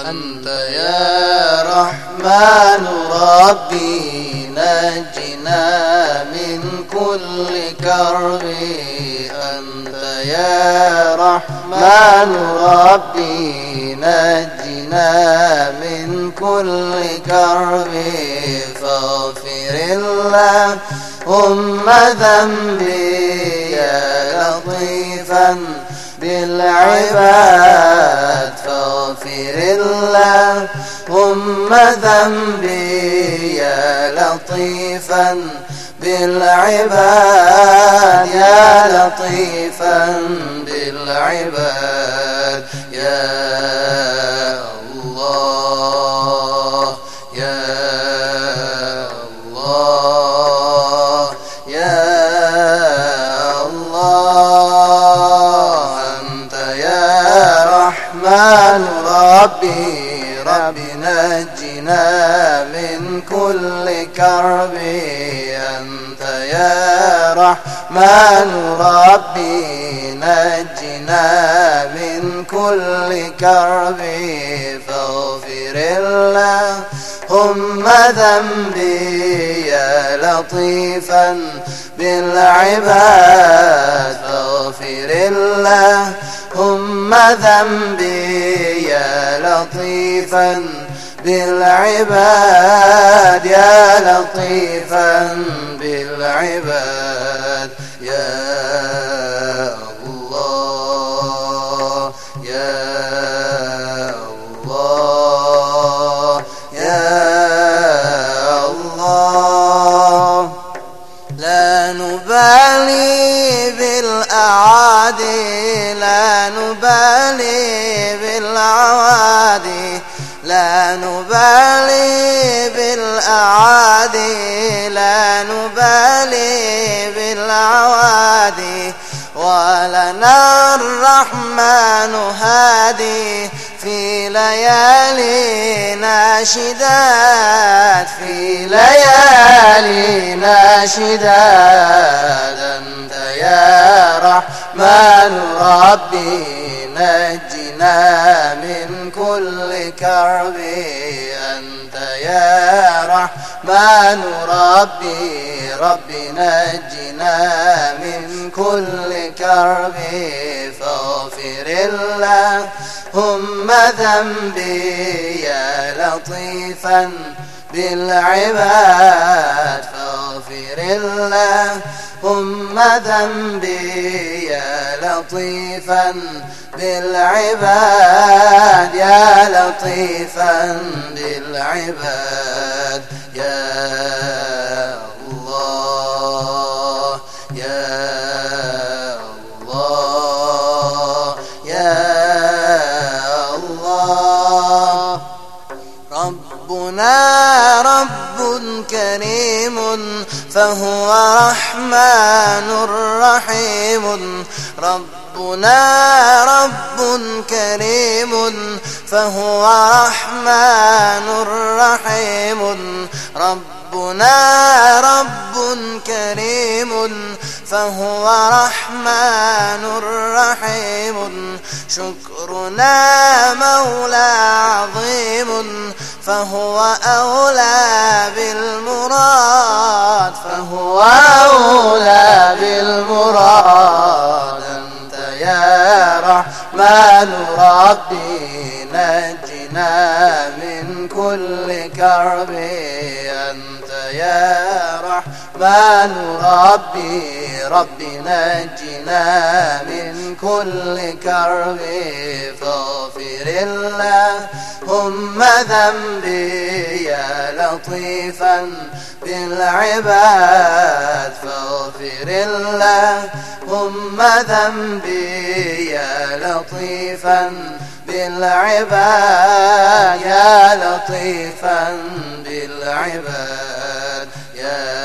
أنت يا رحمن ربي نجنا من كل كرب. أنت يا رحمن ربي نجنا من كل كرب. فاغفر اللهم ذنبي يا لطيفا بالعباد. فاغفر اللهم ذنبي يا لطيفا بالعباد يا لطيفا بالعباد. ربي ربي نجنا من كل كرب. أنت يا رحمن ربي نجنا من كل كرب. فاغفر اللهم ذنبي يا لطيفا بالعباد. فاغفر اللهم ذنبي يا لطيفا بالعباد يا لطيفا بالعباد. يا الله يا الله يا الله. لا نبالي بالأعادي لا نبالي بالعوادي لا نبالي بالأعادي لا نبالي بالعوادي. ولنا الرحمن هادي في ليالي ناشدات في ليالي ناشدات. أنت يا رحمن ربي نجنا من كل كرب أنت يا رحمن ربي ربي نجنا من كل كرب فاغفر اللهم ذنبي يا لطيفا بالعباد. فاغفر اللهم ذنبي يا لطيفا بالعباد يا لطيفا بالعباد يا فهو رحمن رحيم. ربنا رب كريم. فهو رحمن رحيم. ربنا رب كريم. فهو رحمن رحيم. شكرنا مولى عظيم. فهو أولى بالمراد. فهو أولى بالمراد أنت يا رحمن ربي نجنا من كل كرب. أنت يا رحمن ربي ربي نجنا من كل كرب. فاغفر اللهم ذنبي يا لطيفا بالعباد فاغفر اللهم ذنبي يا لطيفا بالعباد يا لطيفا بالعباد يا